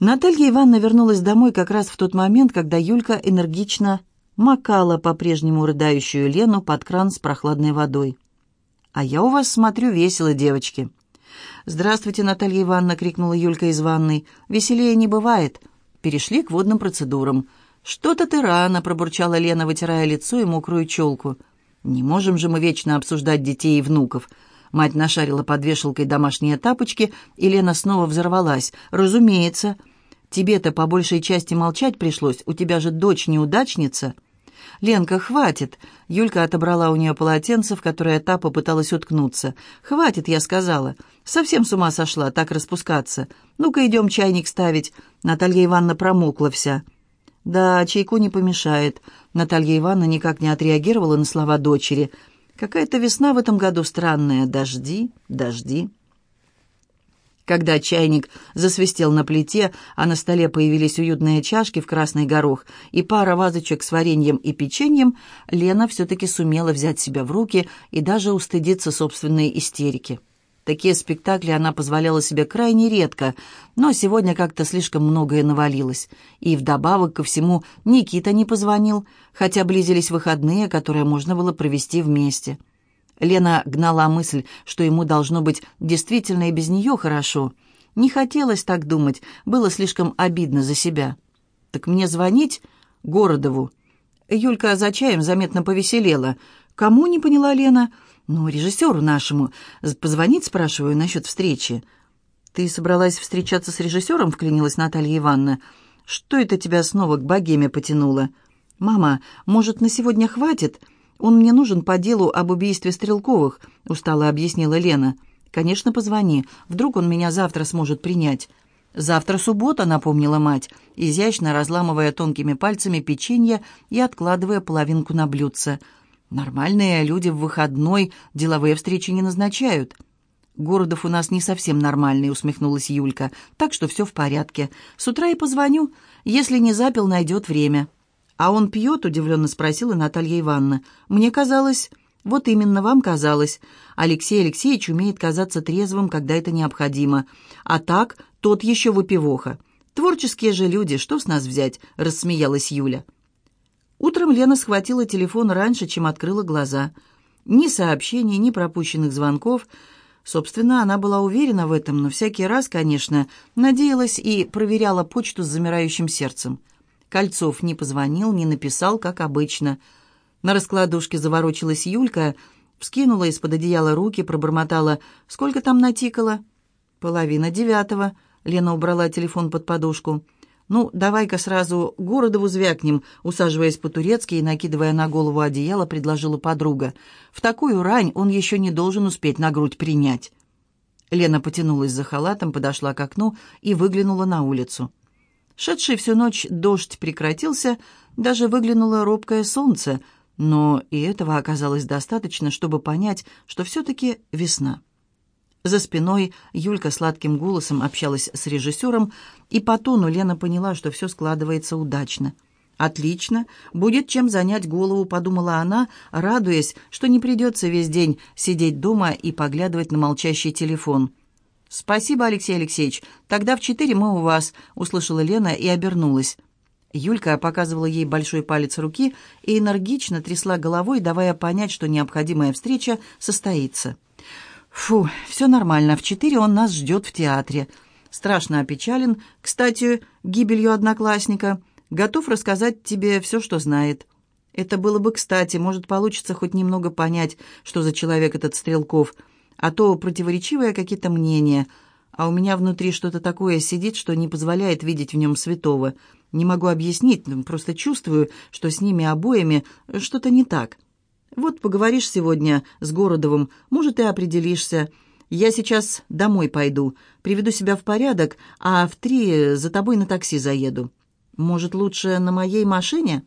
Наталья Ивановна вернулась домой как раз в тот момент, когда Юлька энергично макала по-прежнему рыдающую Лену под кран с прохладной водой. «А я у вас смотрю весело, девочки». «Здравствуйте, Наталья Ивановна!» — крикнула Юлька из ванной. «Веселее не бывает!» Перешли к водным процедурам. «Что-то ты рано!» — пробурчала Лена, вытирая лицо и мокрую челку. «Не можем же мы вечно обсуждать детей и внуков!» Мать нашарила под вешалкой домашние тапочки, и Лена снова взорвалась. «Разумеется!» Тебе-то по большей части молчать пришлось, у тебя же дочь неудачница». «Ленка, хватит!» Юлька отобрала у нее полотенце, в которое та попыталась уткнуться. «Хватит, я сказала. Совсем с ума сошла, так распускаться. Ну-ка, идем чайник ставить». Наталья Ивановна промокла вся. «Да, чайку не помешает». Наталья Ивановна никак не отреагировала на слова дочери. «Какая-то весна в этом году странная. Дожди, дожди». Когда чайник засвистел на плите, а на столе появились уютные чашки в красный горох и пара вазочек с вареньем и печеньем, Лена все-таки сумела взять себя в руки и даже устыдиться собственной истерики. Такие спектакли она позволяла себе крайне редко, но сегодня как-то слишком многое навалилось. И вдобавок ко всему Никита не позвонил, хотя близились выходные, которые можно было провести вместе. Лена гнала мысль, что ему должно быть действительно и без нее хорошо. Не хотелось так думать, было слишком обидно за себя. «Так мне звонить?» «Городову». Юлька за чаем заметно повеселела. «Кому?» — не поняла Лена. «Ну, режиссеру нашему. Позвонить, спрашиваю, насчет встречи». «Ты собралась встречаться с режиссером?» — вклинилась Наталья Ивановна. «Что это тебя снова к богеме потянуло?» «Мама, может, на сегодня хватит?» Он мне нужен по делу об убийстве Стрелковых», — устало объяснила Лена. «Конечно, позвони. Вдруг он меня завтра сможет принять». «Завтра суббота», — напомнила мать, изящно разламывая тонкими пальцами печенье и откладывая половинку на блюдце. «Нормальные люди в выходной деловые встречи не назначают». «Городов у нас не совсем нормальный», — усмехнулась Юлька. «Так что все в порядке. С утра и позвоню. Если не запил, найдет время». «А он пьет?» — удивленно спросила Наталья Ивановна. «Мне казалось...» «Вот именно, вам казалось. Алексей Алексеевич умеет казаться трезвым, когда это необходимо. А так, тот еще выпивоха. Творческие же люди, что с нас взять?» — рассмеялась Юля. Утром Лена схватила телефон раньше, чем открыла глаза. Ни сообщений, ни пропущенных звонков. Собственно, она была уверена в этом, но всякий раз, конечно, надеялась и проверяла почту с замирающим сердцем. Кольцов не позвонил, не написал, как обычно. На раскладушке заворочилась Юлька, вскинула из-под одеяла руки, пробормотала «Сколько там натикало?» «Половина девятого». Лена убрала телефон под подушку. «Ну, давай-ка сразу Городову звякнем», усаживаясь по-турецки и накидывая на голову одеяло, предложила подруга. «В такую рань он еще не должен успеть на грудь принять». Лена потянулась за халатом, подошла к окну и выглянула на улицу. Шедший всю ночь дождь прекратился, даже выглянуло робкое солнце, но и этого оказалось достаточно, чтобы понять, что все-таки весна. За спиной Юлька сладким голосом общалась с режиссером, и по тону Лена поняла, что все складывается удачно. «Отлично, будет чем занять голову», — подумала она, радуясь, что не придется весь день сидеть дома и поглядывать на молчащий телефон — «Спасибо, Алексей Алексеевич. Тогда в четыре мы у вас», — услышала Лена и обернулась. Юлька показывала ей большой палец руки и энергично трясла головой, давая понять, что необходимая встреча состоится. «Фу, все нормально. В четыре он нас ждет в театре. Страшно опечален, кстати, гибелью одноклассника. Готов рассказать тебе все, что знает». «Это было бы кстати. Может, получится хоть немного понять, что за человек этот Стрелков» а то противоречивые какие-то мнения, а у меня внутри что-то такое сидит, что не позволяет видеть в нем святого. Не могу объяснить, ну, просто чувствую, что с ними обоими что-то не так. Вот поговоришь сегодня с Городовым, может, и определишься. Я сейчас домой пойду, приведу себя в порядок, а в три за тобой на такси заеду. Может, лучше на моей машине?»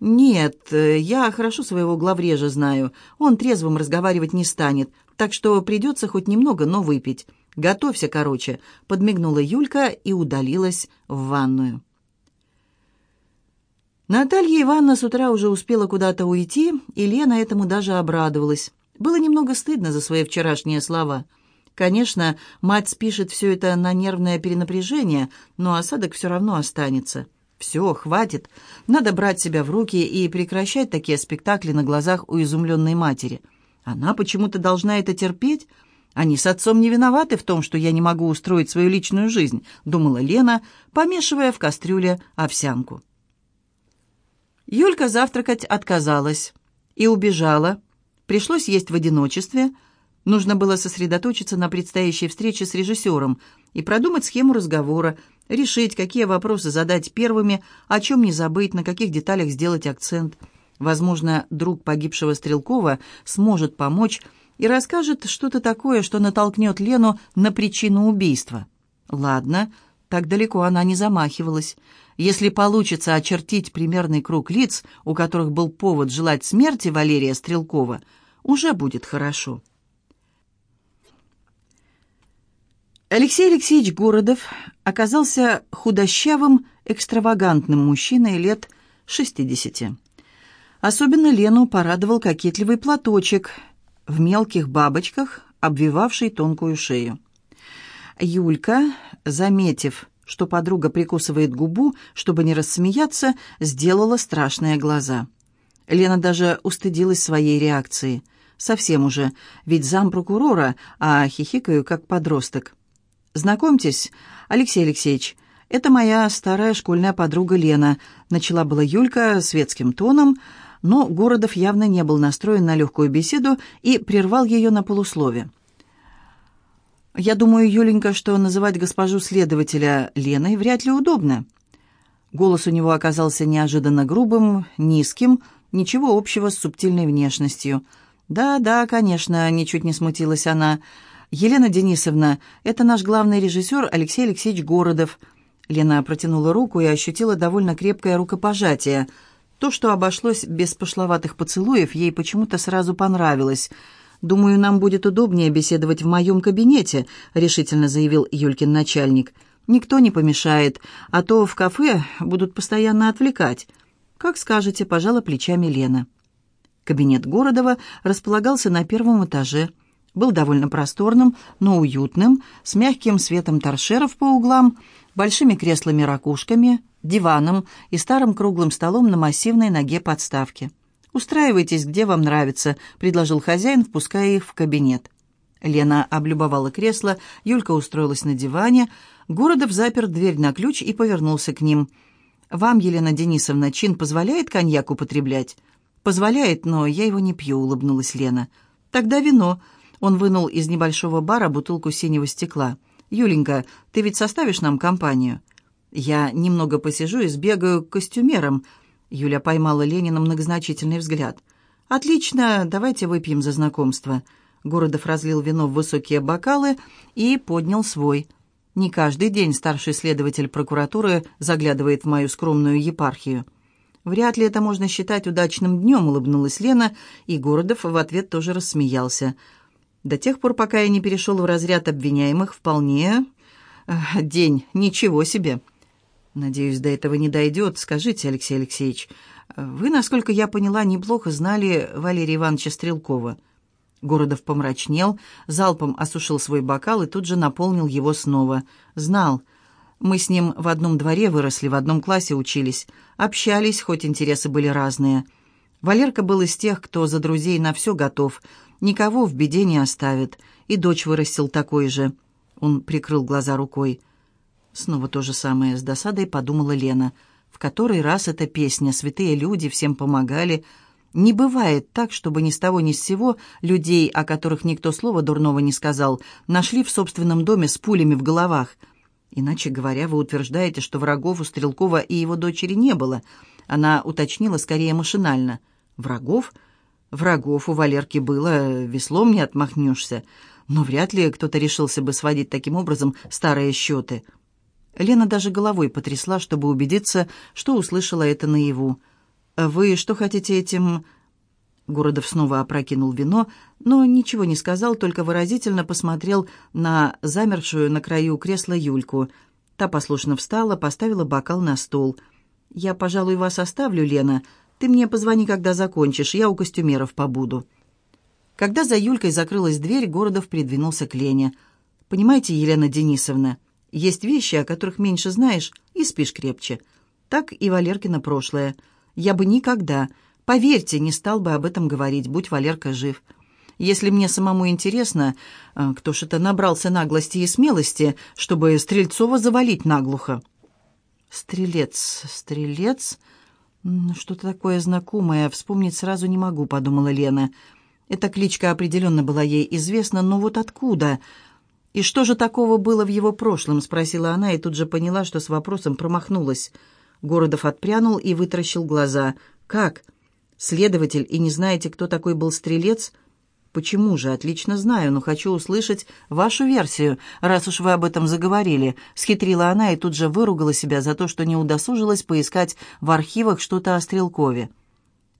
«Нет, я хорошо своего главрежа знаю. Он трезвым разговаривать не станет так что придется хоть немного, но выпить. Готовься, короче», — подмигнула Юлька и удалилась в ванную. Наталья Ивановна с утра уже успела куда-то уйти, и Лена этому даже обрадовалась. Было немного стыдно за свои вчерашние слова. Конечно, мать спишет все это на нервное перенапряжение, но осадок все равно останется. Все, хватит. Надо брать себя в руки и прекращать такие спектакли на глазах у изумленной матери. — она почему-то должна это терпеть. Они с отцом не виноваты в том, что я не могу устроить свою личную жизнь, думала Лена, помешивая в кастрюле овсянку. Юлька завтракать отказалась и убежала. Пришлось есть в одиночестве. Нужно было сосредоточиться на предстоящей встрече с режиссером и продумать схему разговора, решить, какие вопросы задать первыми, о чем не забыть, на каких деталях сделать акцент – Возможно, друг погибшего Стрелкова сможет помочь и расскажет что-то такое, что натолкнет Лену на причину убийства. Ладно, так далеко она не замахивалась. Если получится очертить примерный круг лиц, у которых был повод желать смерти Валерия Стрелкова, уже будет хорошо. Алексей Алексеевич Городов оказался худощавым, экстравагантным мужчиной лет 60. Особенно Лену порадовал кокетливый платочек в мелких бабочках, обвивавший тонкую шею. Юлька, заметив, что подруга прикусывает губу, чтобы не рассмеяться, сделала страшные глаза. Лена даже устыдилась своей реакции. Совсем уже, ведь зам прокурора, а хихикаю как подросток. «Знакомьтесь, Алексей Алексеевич», «Это моя старая школьная подруга Лена», — начала была Юлька светским тоном, — но Городов явно не был настроен на легкую беседу и прервал ее на полуслове. «Я думаю, Юленька, что называть госпожу следователя Леной вряд ли удобно». Голос у него оказался неожиданно грубым, низким, ничего общего с субтильной внешностью. «Да, да, конечно», — ничуть не смутилась она. «Елена Денисовна, это наш главный режиссер Алексей Алексеевич Городов». Лена протянула руку и ощутила довольно крепкое рукопожатие — то, что обошлось без пошловатых поцелуев, ей почему-то сразу понравилось. «Думаю, нам будет удобнее беседовать в моем кабинете», — решительно заявил Юлькин начальник. «Никто не помешает, а то в кафе будут постоянно отвлекать». «Как скажете», — пожала плечами Лена. Кабинет Городова располагался на первом этаже. Был довольно просторным, но уютным, с мягким светом торшеров по углам — большими креслами-ракушками, диваном и старым круглым столом на массивной ноге подставки. «Устраивайтесь, где вам нравится», — предложил хозяин, впуская их в кабинет. Лена облюбовала кресло, Юлька устроилась на диване, Городов запер дверь на ключ и повернулся к ним. «Вам, Елена Денисовна, чин позволяет коньяк употреблять?» «Позволяет, но я его не пью», — улыбнулась Лена. «Тогда вино». Он вынул из небольшого бара бутылку синего стекла. «Юленька, ты ведь составишь нам компанию?» «Я немного посижу и сбегаю к костюмерам», — Юля поймала Ленина многозначительный взгляд. «Отлично, давайте выпьем за знакомство». Городов разлил вино в высокие бокалы и поднял свой. «Не каждый день старший следователь прокуратуры заглядывает в мою скромную епархию». «Вряд ли это можно считать удачным днем», — улыбнулась Лена, и Городов в ответ тоже рассмеялся до тех пор, пока я не перешел в разряд обвиняемых, вполне... Э, день, ничего себе. Надеюсь, до этого не дойдет. Скажите, Алексей Алексеевич, э, вы, насколько я поняла, неплохо знали Валерия Ивановича Стрелкова. Городов помрачнел, залпом осушил свой бокал и тут же наполнил его снова. Знал. Мы с ним в одном дворе выросли, в одном классе учились. Общались, хоть интересы были разные. Валерка был из тех, кто за друзей на все готов — Никого в беде не оставит. И дочь вырастил такой же. Он прикрыл глаза рукой. Снова то же самое с досадой подумала Лена. В который раз эта песня «Святые люди всем помогали» Не бывает так, чтобы ни с того ни с сего людей, о которых никто слова дурного не сказал, нашли в собственном доме с пулями в головах. Иначе говоря, вы утверждаете, что врагов у Стрелкова и его дочери не было. Она уточнила скорее машинально. «Врагов?» Врагов у Валерки было, э, веслом не отмахнешься. Но вряд ли кто-то решился бы сводить таким образом старые счеты. Лена даже головой потрясла, чтобы убедиться, что услышала это наяву. «Вы что хотите этим...» Городов снова опрокинул вино, но ничего не сказал, только выразительно посмотрел на замершую на краю кресла Юльку. Та послушно встала, поставила бокал на стол. «Я, пожалуй, вас оставлю, Лена», ты мне позвони, когда закончишь, я у костюмеров побуду». Когда за Юлькой закрылась дверь, Городов придвинулся к Лене. «Понимаете, Елена Денисовна, есть вещи, о которых меньше знаешь, и спишь крепче. Так и Валеркина прошлое. Я бы никогда, поверьте, не стал бы об этом говорить, будь Валерка жив. Если мне самому интересно, э, кто ж это набрался наглости и смелости, чтобы Стрельцова завалить наглухо?» «Стрелец, стрелец...» «Что-то такое знакомое, вспомнить сразу не могу», — подумала Лена. Эта кличка определенно была ей известна, но вот откуда? «И что же такого было в его прошлом?» — спросила она и тут же поняла, что с вопросом промахнулась. Городов отпрянул и вытаращил глаза. «Как? Следователь, и не знаете, кто такой был стрелец?» «Почему же? Отлично знаю, но хочу услышать вашу версию, раз уж вы об этом заговорили», — схитрила она и тут же выругала себя за то, что не удосужилась поискать в архивах что-то о Стрелкове.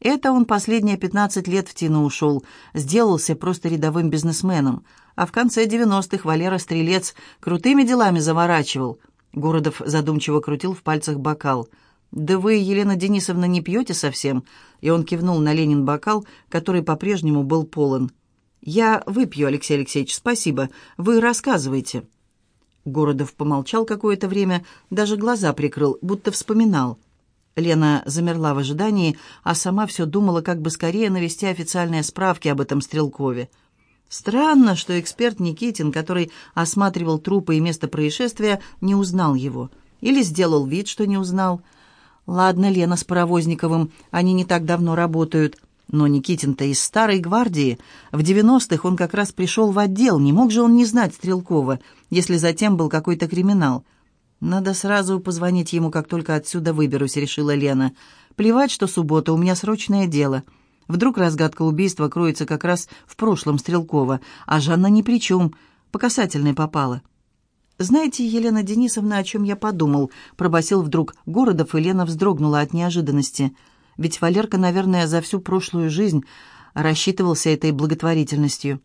Это он последние 15 лет в Тину ушел, сделался просто рядовым бизнесменом. А в конце девяностых Валера Стрелец крутыми делами заворачивал. Городов задумчиво крутил в пальцах бокал. «Да вы, Елена Денисовна, не пьете совсем?» И он кивнул на Ленин бокал, который по-прежнему был полон. «Я выпью, Алексей Алексеевич, спасибо. Вы рассказывайте». Городов помолчал какое-то время, даже глаза прикрыл, будто вспоминал. Лена замерла в ожидании, а сама все думала, как бы скорее навести официальные справки об этом Стрелкове. Странно, что эксперт Никитин, который осматривал трупы и место происшествия, не узнал его. Или сделал вид, что не узнал. «Ладно, Лена с Паровозниковым, они не так давно работают. Но Никитин-то из старой гвардии. В девяностых он как раз пришел в отдел, не мог же он не знать Стрелкова, если затем был какой-то криминал. «Надо сразу позвонить ему, как только отсюда выберусь», — решила Лена. «Плевать, что суббота, у меня срочное дело». Вдруг разгадка убийства кроется как раз в прошлом Стрелкова, а Жанна ни при чем, по касательной попала. «Знаете, Елена Денисовна, о чем я подумал?» — пробасил вдруг Городов, и Лена вздрогнула от неожиданности — ведь Валерка, наверное, за всю прошлую жизнь рассчитывался этой благотворительностью.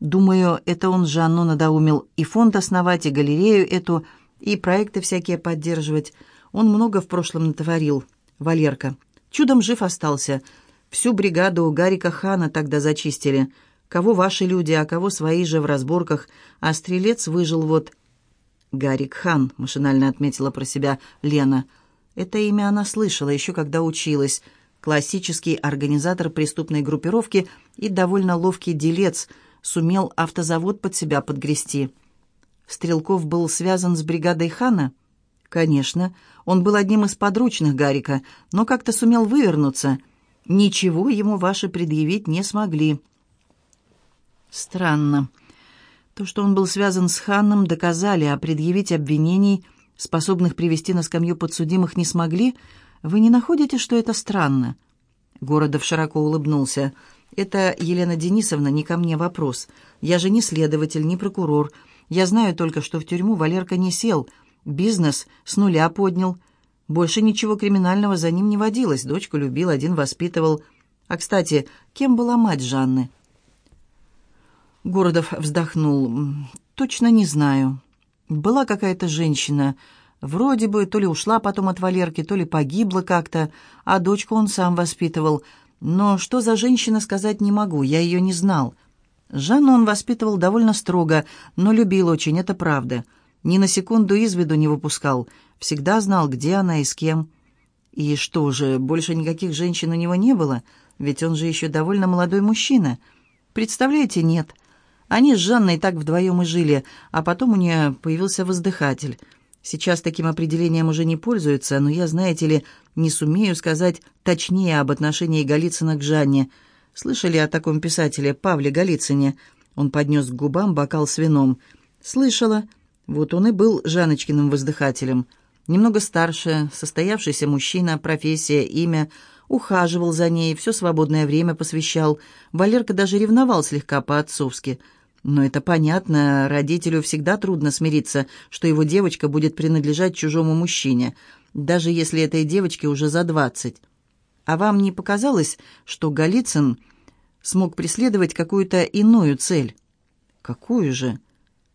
Думаю, это он Жанну надоумил и фонд основать, и галерею эту, и проекты всякие поддерживать. Он много в прошлом натворил, Валерка. Чудом жив остался. Всю бригаду у Гарика Хана тогда зачистили. Кого ваши люди, а кого свои же в разборках. А стрелец выжил вот. «Гарик Хан», — машинально отметила про себя Лена, — это имя она слышала еще когда училась. Классический организатор преступной группировки и довольно ловкий делец сумел автозавод под себя подгрести. Стрелков был связан с бригадой Хана? Конечно, он был одним из подручных Гарика, но как-то сумел вывернуться. Ничего ему ваши предъявить не смогли. Странно. То, что он был связан с Ханом, доказали, а предъявить обвинений – способных привести на скамью подсудимых, не смогли, вы не находите, что это странно?» Городов широко улыбнулся. «Это, Елена Денисовна, не ко мне вопрос. Я же не следователь, не прокурор. Я знаю только, что в тюрьму Валерка не сел. Бизнес с нуля поднял. Больше ничего криминального за ним не водилось. Дочку любил, один воспитывал. А, кстати, кем была мать Жанны?» Городов вздохнул. «Точно не знаю. Была какая-то женщина, вроде бы то ли ушла потом от Валерки, то ли погибла как-то, а дочку он сам воспитывал. Но что за женщина, сказать не могу, я ее не знал. Жанну он воспитывал довольно строго, но любил очень, это правда. Ни на секунду из виду не выпускал, всегда знал, где она и с кем. И что же, больше никаких женщин у него не было, ведь он же еще довольно молодой мужчина. Представляете, нет. Они с Жанной так вдвоем и жили, а потом у нее появился воздыхатель. Сейчас таким определением уже не пользуются, но я, знаете ли, не сумею сказать точнее об отношении Голицына к Жанне. Слышали о таком писателе Павле Голицыне? Он поднес к губам бокал с вином. «Слышала. Вот он и был Жаночкиным воздыхателем. Немного старше, состоявшийся мужчина, профессия, имя. Ухаживал за ней, все свободное время посвящал. Валерка даже ревновал слегка по-отцовски». Но это понятно, родителю всегда трудно смириться, что его девочка будет принадлежать чужому мужчине, даже если этой девочке уже за двадцать. А вам не показалось, что Голицын смог преследовать какую-то иную цель? Какую же?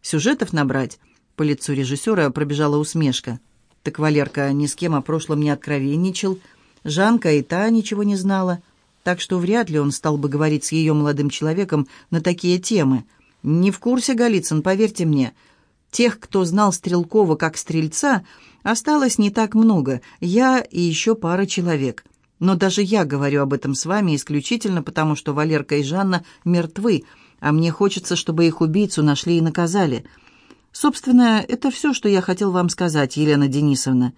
Сюжетов набрать? По лицу режиссера пробежала усмешка. Так Валерка ни с кем о прошлом не откровенничал. Жанка и та ничего не знала. Так что вряд ли он стал бы говорить с ее молодым человеком на такие темы – не в курсе, Голицын, поверьте мне. Тех, кто знал Стрелкова как стрельца, осталось не так много, я и еще пара человек. Но даже я говорю об этом с вами исключительно потому, что Валерка и Жанна мертвы, а мне хочется, чтобы их убийцу нашли и наказали. Собственно, это все, что я хотел вам сказать, Елена Денисовна.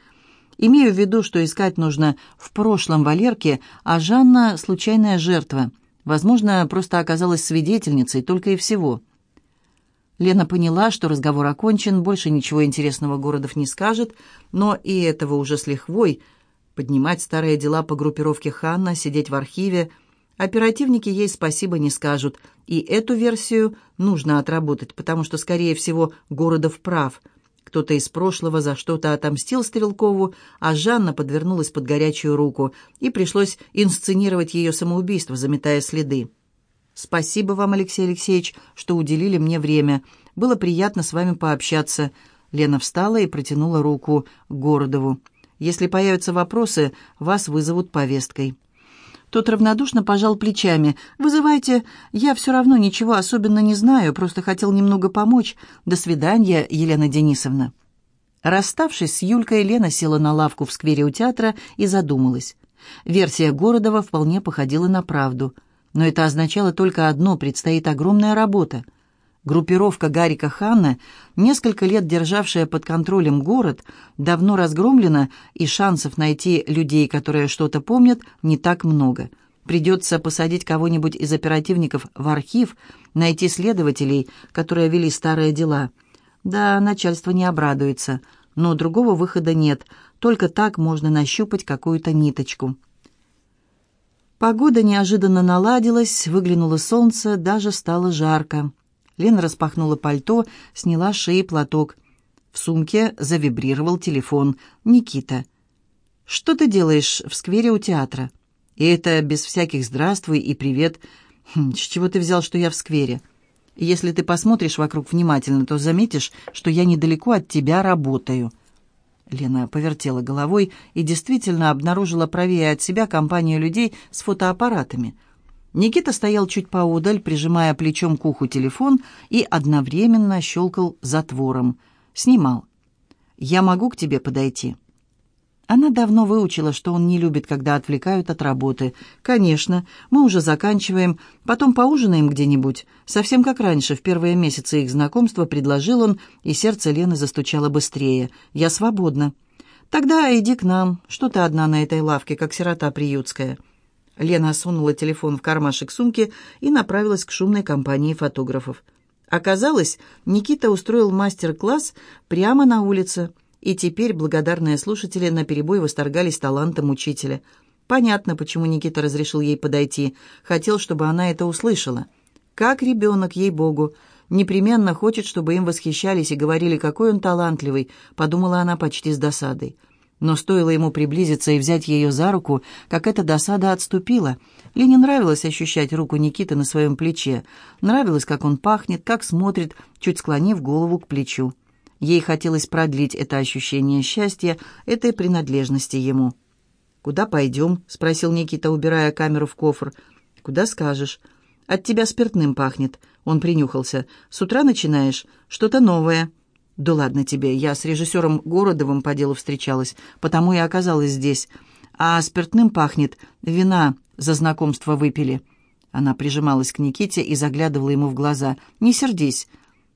Имею в виду, что искать нужно в прошлом Валерке, а Жанна – случайная жертва. Возможно, просто оказалась свидетельницей, только и всего». Лена поняла, что разговор окончен, больше ничего интересного Городов не скажет, но и этого уже с лихвой. Поднимать старые дела по группировке Ханна, сидеть в архиве. Оперативники ей спасибо не скажут, и эту версию нужно отработать, потому что, скорее всего, Городов прав. Кто-то из прошлого за что-то отомстил Стрелкову, а Жанна подвернулась под горячую руку, и пришлось инсценировать ее самоубийство, заметая следы. «Спасибо вам, Алексей Алексеевич, что уделили мне время. Было приятно с вами пообщаться». Лена встала и протянула руку Городову. «Если появятся вопросы, вас вызовут повесткой». Тот равнодушно пожал плечами. «Вызывайте. Я все равно ничего особенно не знаю, просто хотел немного помочь. До свидания, Елена Денисовна». Расставшись с Юлькой, Лена села на лавку в сквере у театра и задумалась. Версия Городова вполне походила на правду – но это означало только одно – предстоит огромная работа. Группировка Гарика Ханна, несколько лет державшая под контролем город, давно разгромлена, и шансов найти людей, которые что-то помнят, не так много. Придется посадить кого-нибудь из оперативников в архив, найти следователей, которые вели старые дела. Да, начальство не обрадуется, но другого выхода нет, только так можно нащупать какую-то ниточку. Погода неожиданно наладилась, выглянуло солнце, даже стало жарко. Лена распахнула пальто, сняла шеи платок. В сумке завибрировал телефон. «Никита». «Что ты делаешь в сквере у театра?» «И это без всяких «здравствуй» и «привет». Хм, «С чего ты взял, что я в сквере?» «Если ты посмотришь вокруг внимательно, то заметишь, что я недалеко от тебя работаю». Лена повертела головой и действительно обнаружила правее от себя компанию людей с фотоаппаратами. Никита стоял чуть поодаль, прижимая плечом к уху телефон и одновременно щелкал затвором. Снимал. «Я могу к тебе подойти?» Она давно выучила, что он не любит, когда отвлекают от работы. «Конечно, мы уже заканчиваем, потом поужинаем где-нибудь». Совсем как раньше, в первые месяцы их знакомства, предложил он, и сердце Лены застучало быстрее. «Я свободна». «Тогда иди к нам. Что ты одна на этой лавке, как сирота приютская?» Лена сунула телефон в кармашек сумки и направилась к шумной компании фотографов. Оказалось, Никита устроил мастер-класс прямо на улице – и теперь благодарные слушатели наперебой восторгались талантом учителя. Понятно, почему Никита разрешил ей подойти. Хотел, чтобы она это услышала. Как ребенок, ей-богу. Непременно хочет, чтобы им восхищались и говорили, какой он талантливый, подумала она почти с досадой. Но стоило ему приблизиться и взять ее за руку, как эта досада отступила. Ей не нравилось ощущать руку Никиты на своем плече. Нравилось, как он пахнет, как смотрит, чуть склонив голову к плечу. Ей хотелось продлить это ощущение счастья, этой принадлежности ему. «Куда пойдем?» — спросил Никита, убирая камеру в кофр. «Куда скажешь?» «От тебя спиртным пахнет». Он принюхался. «С утра начинаешь? Что-то новое». «Да ладно тебе, я с режиссером Городовым по делу встречалась, потому и оказалась здесь. А спиртным пахнет. Вина за знакомство выпили». Она прижималась к Никите и заглядывала ему в глаза. «Не сердись.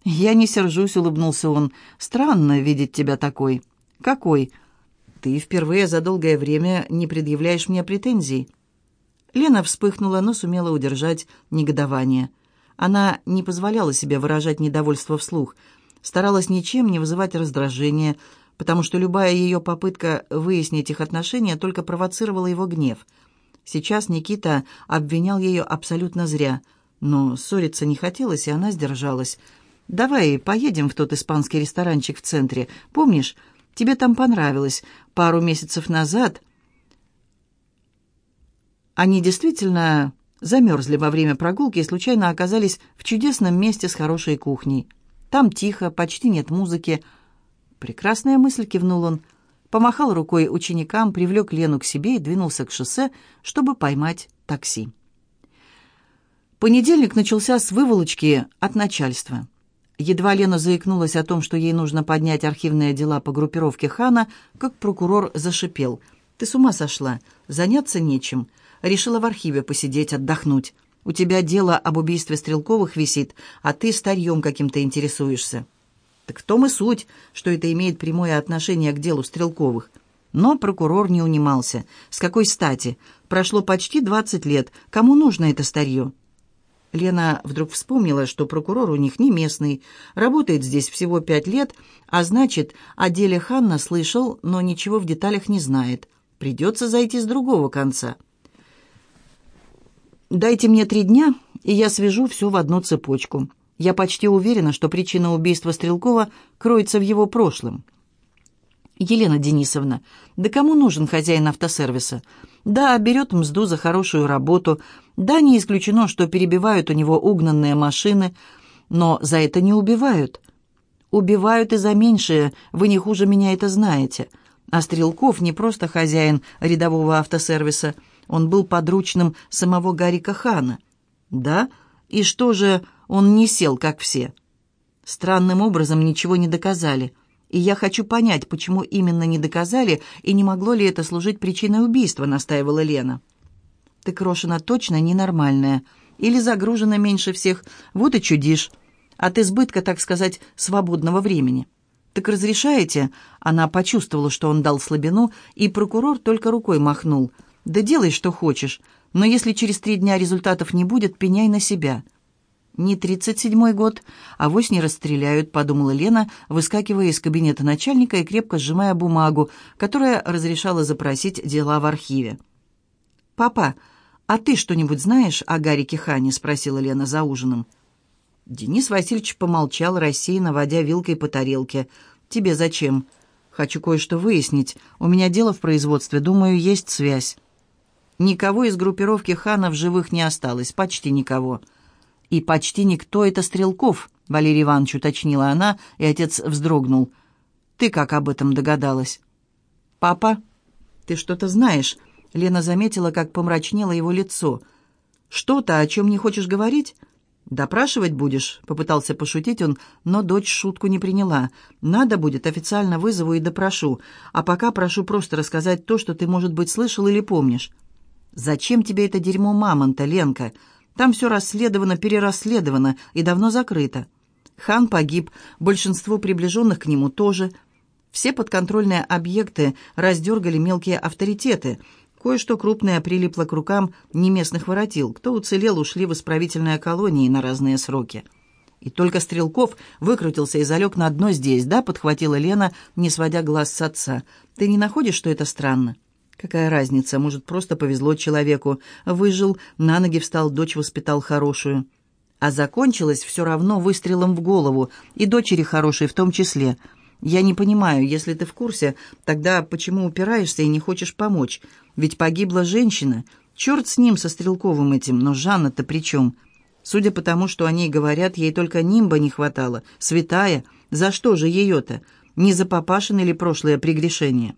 «Я не сержусь», — улыбнулся он. «Странно видеть тебя такой». «Какой?» «Ты впервые за долгое время не предъявляешь мне претензий». Лена вспыхнула, но сумела удержать негодование. Она не позволяла себе выражать недовольство вслух, старалась ничем не вызывать раздражения, потому что любая ее попытка выяснить их отношения только провоцировала его гнев. Сейчас Никита обвинял ее абсолютно зря, но ссориться не хотелось, и она сдержалась — Давай поедем в тот испанский ресторанчик в центре. Помнишь, тебе там понравилось пару месяцев назад. Они действительно замерзли во время прогулки и случайно оказались в чудесном месте с хорошей кухней. Там тихо, почти нет музыки. Прекрасная мысль, кивнул он. Помахал рукой ученикам, привлек Лену к себе и двинулся к шоссе, чтобы поймать такси. Понедельник начался с выволочки от начальства. Едва Лена заикнулась о том, что ей нужно поднять архивные дела по группировке Хана, как прокурор зашипел. «Ты с ума сошла? Заняться нечем. Решила в архиве посидеть, отдохнуть. У тебя дело об убийстве Стрелковых висит, а ты старьем каким-то интересуешься». Так в том и суть, что это имеет прямое отношение к делу Стрелковых. Но прокурор не унимался. С какой стати? Прошло почти 20 лет. Кому нужно это старье? Лена вдруг вспомнила, что прокурор у них не местный, работает здесь всего пять лет, а значит, о деле Ханна слышал, но ничего в деталях не знает. Придется зайти с другого конца. «Дайте мне три дня, и я свяжу все в одну цепочку. Я почти уверена, что причина убийства Стрелкова кроется в его прошлом». «Елена Денисовна, да кому нужен хозяин автосервиса? Да, берет мзду за хорошую работу, да, не исключено, что перебивают у него угнанные машины, но за это не убивают. Убивают и за меньшее, вы не хуже меня это знаете. А Стрелков не просто хозяин рядового автосервиса, он был подручным самого Гарика Хана. Да? И что же, он не сел, как все?» Странным образом ничего не доказали и я хочу понять, почему именно не доказали и не могло ли это служить причиной убийства», — настаивала Лена. «Ты, Крошина, точно ненормальная. Или загружена меньше всех, вот и чудишь. От избытка, так сказать, свободного времени». «Так разрешаете?» Она почувствовала, что он дал слабину, и прокурор только рукой махнул. «Да делай, что хочешь, но если через три дня результатов не будет, пеняй на себя» не 37-й год, а вось не расстреляют», — подумала Лена, выскакивая из кабинета начальника и крепко сжимая бумагу, которая разрешала запросить дела в архиве. «Папа, а ты что-нибудь знаешь о Гарике Хане?» — спросила Лена за ужином. Денис Васильевич помолчал, рассеянно водя вилкой по тарелке. «Тебе зачем?» «Хочу кое-что выяснить. У меня дело в производстве. Думаю, есть связь». Никого из группировки Хана в живых не осталось, почти «Никого» и почти никто это Стрелков», — Валерий Иванович уточнила она, и отец вздрогнул. «Ты как об этом догадалась?» «Папа, ты что-то знаешь?» Лена заметила, как помрачнело его лицо. «Что-то, о чем не хочешь говорить?» «Допрашивать будешь?» — попытался пошутить он, но дочь шутку не приняла. «Надо будет, официально вызову и допрошу. А пока прошу просто рассказать то, что ты, может быть, слышал или помнишь». «Зачем тебе это дерьмо мамонта, Ленка?» Там все расследовано, перерасследовано и давно закрыто. Хан погиб, большинство приближенных к нему тоже. Все подконтрольные объекты раздергали мелкие авторитеты. Кое-что крупное прилипло к рукам неместных воротил. Кто уцелел, ушли в исправительные колонии на разные сроки. И только Стрелков выкрутился и залег на дно здесь, да, подхватила Лена, не сводя глаз с отца. «Ты не находишь, что это странно?» Какая разница, может, просто повезло человеку. Выжил, на ноги встал, дочь воспитал хорошую. А закончилось все равно выстрелом в голову, и дочери хорошей в том числе. Я не понимаю, если ты в курсе, тогда почему упираешься и не хочешь помочь? Ведь погибла женщина. Черт с ним, со Стрелковым этим, но Жанна-то при чем? Судя по тому, что о ней говорят, ей только нимба не хватало. Святая, за что же ее-то? Не за папашин или прошлое прегрешение?»